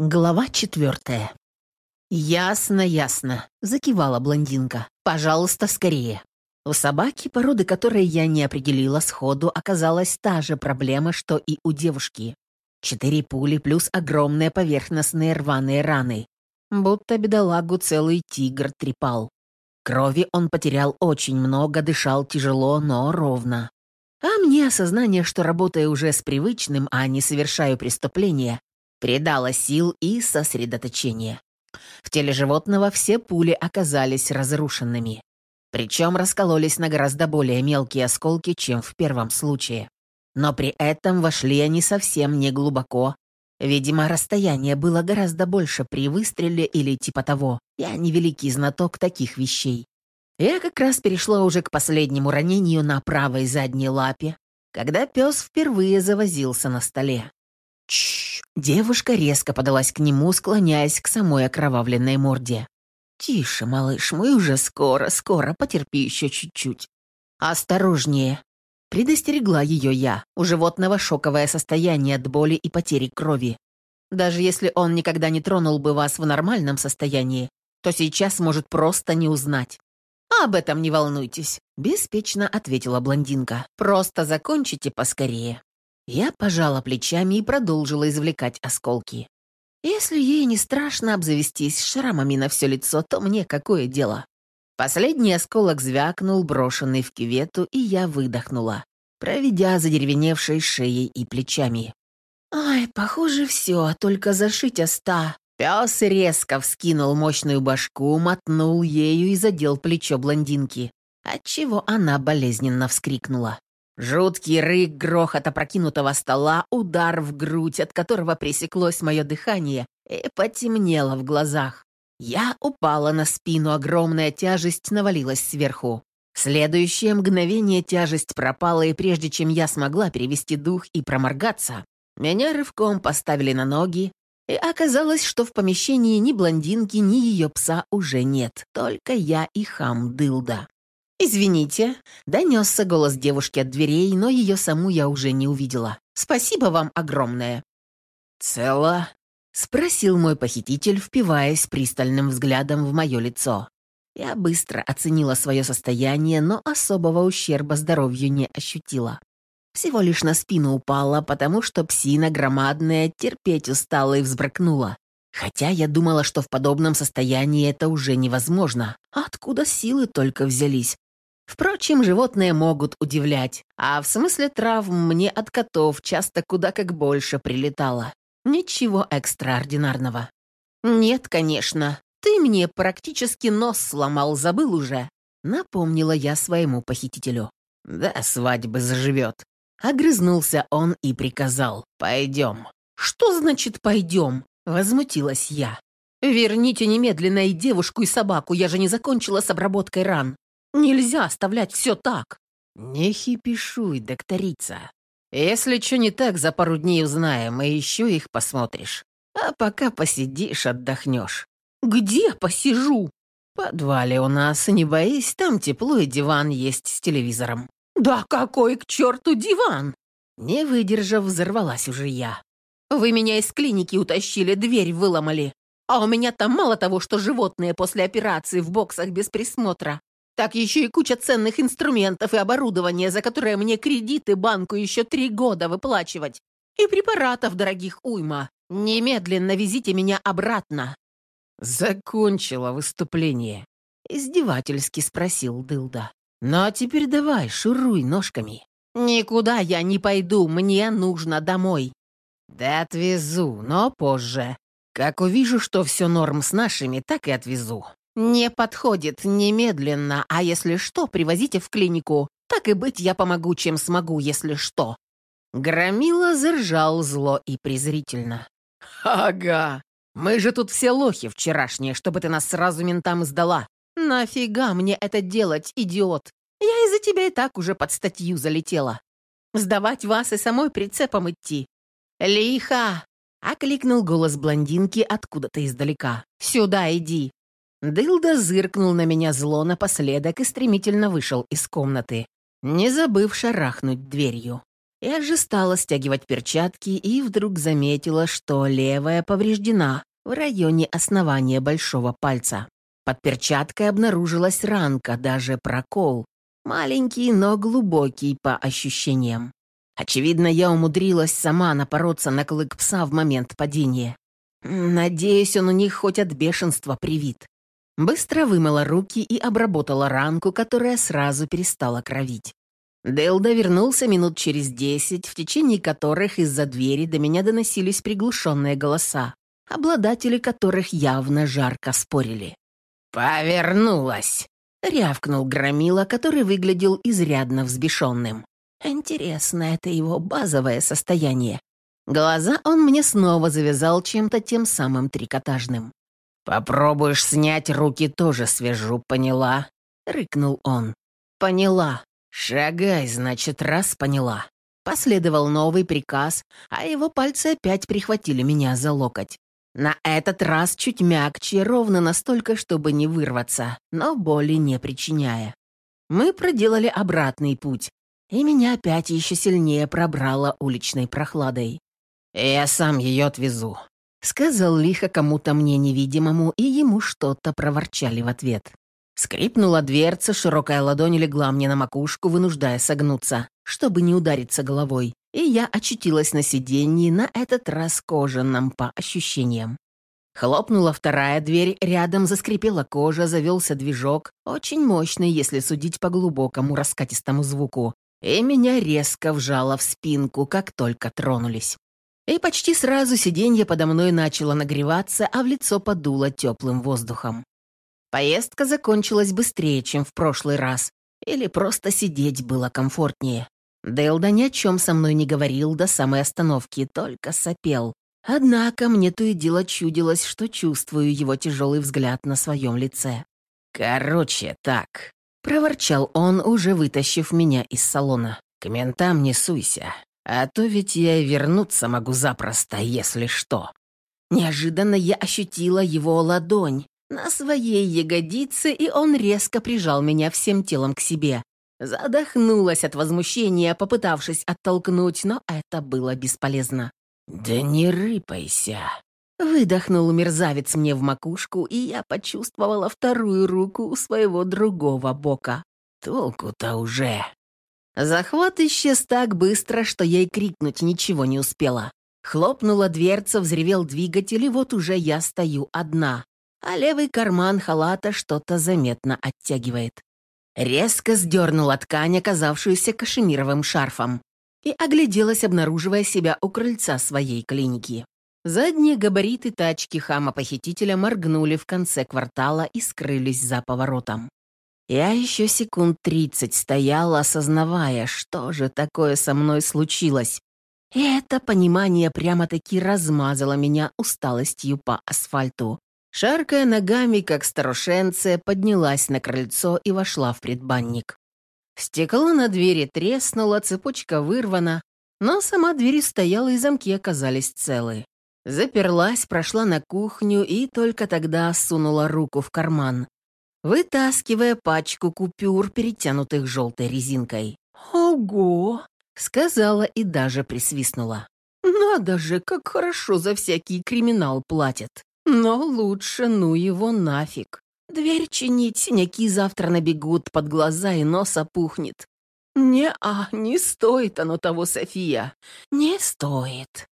Глава четвертая. «Ясно, ясно», — закивала блондинка. «Пожалуйста, скорее». У собаки, породы которой я не определила сходу, оказалась та же проблема, что и у девушки. Четыре пули плюс огромные поверхностные рваные раны. Будто бедолагу целый тигр трепал. Крови он потерял очень много, дышал тяжело, но ровно. А мне осознание, что работаю уже с привычным, а не совершаю преступления, придало сил и сосредоточения. В теле животного все пули оказались разрушенными. Причем раскололись на гораздо более мелкие осколки, чем в первом случае. Но при этом вошли они совсем не глубоко. Видимо, расстояние было гораздо больше при выстреле или типа того. Я не великий знаток таких вещей. Я как раз перешла уже к последнему ранению на правой задней лапе, когда пес впервые завозился на столе. Чш! Девушка резко подалась к нему, склоняясь к самой окровавленной морде. «Тише, малыш, мы уже скоро, скоро, потерпи еще чуть-чуть». «Осторожнее», — предостерегла ее я. У животного шоковое состояние от боли и потери крови. Даже если он никогда не тронул бы вас в нормальном состоянии, то сейчас может просто не узнать. «Об этом не волнуйтесь», — беспечно ответила блондинка. «Просто закончите поскорее». Я пожала плечами и продолжила извлекать осколки. Если ей не страшно обзавестись шрамами на все лицо, то мне какое дело? Последний осколок звякнул, брошенный в кювету, и я выдохнула, проведя задеревеневшей шеей и плечами. «Ай, похоже, все, только зашить оста». Пес резко вскинул мощную башку, мотнул ею и задел плечо блондинки, отчего она болезненно вскрикнула. Жуткий рык, грохот опрокинутого стола, удар в грудь, от которого пресеклось мое дыхание и потемнело в глазах. Я упала на спину, огромная тяжесть навалилась сверху. В следующее мгновение тяжесть пропала, и прежде чем я смогла перевести дух и проморгаться, меня рывком поставили на ноги, и оказалось, что в помещении ни блондинки, ни ее пса уже нет, только я и хам Дылда. «Извините», — донесся голос девушки от дверей, но ее саму я уже не увидела. «Спасибо вам огромное». «Цела?» — спросил мой похититель, впиваясь пристальным взглядом в мое лицо. Я быстро оценила свое состояние, но особого ущерба здоровью не ощутила. Всего лишь на спину упала, потому что псина громадная терпеть устала и взбрыкнула. Хотя я думала, что в подобном состоянии это уже невозможно. Откуда силы только взялись? Впрочем, животные могут удивлять, а в смысле травм мне от котов часто куда как больше прилетало. Ничего экстраординарного. «Нет, конечно. Ты мне практически нос сломал, забыл уже», — напомнила я своему похитителю. «Да, свадьбы заживет». Огрызнулся он и приказал. «Пойдем». «Что значит «пойдем»?» — возмутилась я. «Верните немедленно и девушку, и собаку, я же не закончила с обработкой ран. Нельзя оставлять все так. Не хипишуй, докторица. Если что не так, за пару дней узнаем, и еще их посмотришь. А пока посидишь, отдохнешь. Где посижу? В подвале у нас, не боись, там тепло и диван есть с телевизором. Да какой к черту диван? Не выдержав, взорвалась уже я. Вы меня из клиники утащили, дверь выломали. А у меня там мало того, что животные после операции в боксах без присмотра, так еще и куча ценных инструментов и оборудования, за которое мне кредиты банку еще три года выплачивать. И препаратов дорогих уйма. Немедленно везите меня обратно». «Закончила выступление», — издевательски спросил Дылда. «Ну а теперь давай, шуруй ножками». «Никуда я не пойду, мне нужно домой». «Да отвезу, но позже. Как увижу, что все норм с нашими, так и отвезу. «Не подходит немедленно, а если что, привозите в клинику. Так и быть, я помогу, чем смогу, если что». Громила заржал зло и презрительно. «Ага, мы же тут все лохи вчерашние, чтобы ты нас сразу ментам сдала. Нафига мне это делать, идиот? Я из-за тебя и так уже под статью залетела. Сдавать вас и самой прицепом идти. Лиха!» — окликнул голос блондинки откуда-то издалека. «Сюда иди!» Дылда зыркнул на меня зло напоследок и стремительно вышел из комнаты, не забыв шарахнуть дверью. Я же стала стягивать перчатки и вдруг заметила, что левая повреждена в районе основания большого пальца. Под перчаткой обнаружилась ранка, даже прокол. Маленький, но глубокий по ощущениям. Очевидно, я умудрилась сама напороться на клык пса в момент падения. Надеюсь, он у них хоть от бешенства привит. Быстро вымыла руки и обработала ранку, которая сразу перестала кровить. Делда вернулся минут через десять, в течение которых из-за двери до меня доносились приглушенные голоса, обладатели которых явно жарко спорили. «Повернулась!» — рявкнул Громила, который выглядел изрядно взбешенным. Интересно, это его базовое состояние. Глаза он мне снова завязал чем-то тем самым трикотажным. «Попробуешь снять руки, тоже свяжу, поняла?» — рыкнул он. «Поняла. Шагай, значит, раз поняла». Последовал новый приказ, а его пальцы опять прихватили меня за локоть. На этот раз чуть мягче, ровно настолько, чтобы не вырваться, но боли не причиняя. Мы проделали обратный путь, и меня опять еще сильнее пробрало уличной прохладой. «Я сам ее отвезу», — сказал лихо кому-то мне невидимому, и ему что-то проворчали в ответ. Скрипнула дверца, широкая ладонь легла мне на макушку, вынуждая согнуться, чтобы не удариться головой, и я очутилась на сиденье, на этот раз кожаном по ощущениям. Хлопнула вторая дверь, рядом заскрипела кожа, завелся движок, очень мощный, если судить по глубокому раскатистому звуку, и меня резко вжало в спинку, как только тронулись. И почти сразу сиденье подо мной начало нагреваться, а в лицо подуло теплым воздухом. Поездка закончилась быстрее, чем в прошлый раз, или просто сидеть было комфортнее. Дэлда ни о чем со мной не говорил до самой остановки, только сопел. Однако мне то и дело чудилось, что чувствую его тяжелый взгляд на своем лице. «Короче, так», — проворчал он, уже вытащив меня из салона. «К ментам не суйся, а то ведь я и вернуться могу запросто, если что». Неожиданно я ощутила его ладонь на своей ягодице, и он резко прижал меня всем телом к себе. Задохнулась от возмущения, попытавшись оттолкнуть, но это было бесполезно. «Да не рыпайся!» Выдохнул мерзавец мне в макушку, и я почувствовала вторую руку у своего другого бока. Толку-то уже. Захват исчез так быстро, что я и крикнуть ничего не успела. Хлопнула дверца, взревел двигатель, и вот уже я стою одна, а левый карман халата что-то заметно оттягивает. Резко сдернула ткань, оказавшуюся кашемировым шарфом, и огляделась, обнаруживая себя у крыльца своей клиники. Задние габариты тачки хама-похитителя моргнули в конце квартала и скрылись за поворотом. Я еще секунд тридцать стояла, осознавая, что же такое со мной случилось. И это понимание прямо-таки размазало меня усталостью по асфальту. Шаркая ногами, как старушенция, поднялась на крыльцо и вошла в предбанник. Стекло на двери треснуло, цепочка вырвана, но сама дверь стояла и замки оказались целы. Заперлась, прошла на кухню и только тогда сунула руку в карман, вытаскивая пачку купюр, перетянутых желтой резинкой. «Ого!» — сказала и даже присвистнула. «Надо же, как хорошо за всякий криминал платят. Но лучше ну его нафиг. Дверь чинить, синяки завтра набегут, под глаза и нос опухнет. Не-а, не стоит оно того, София, не стоит».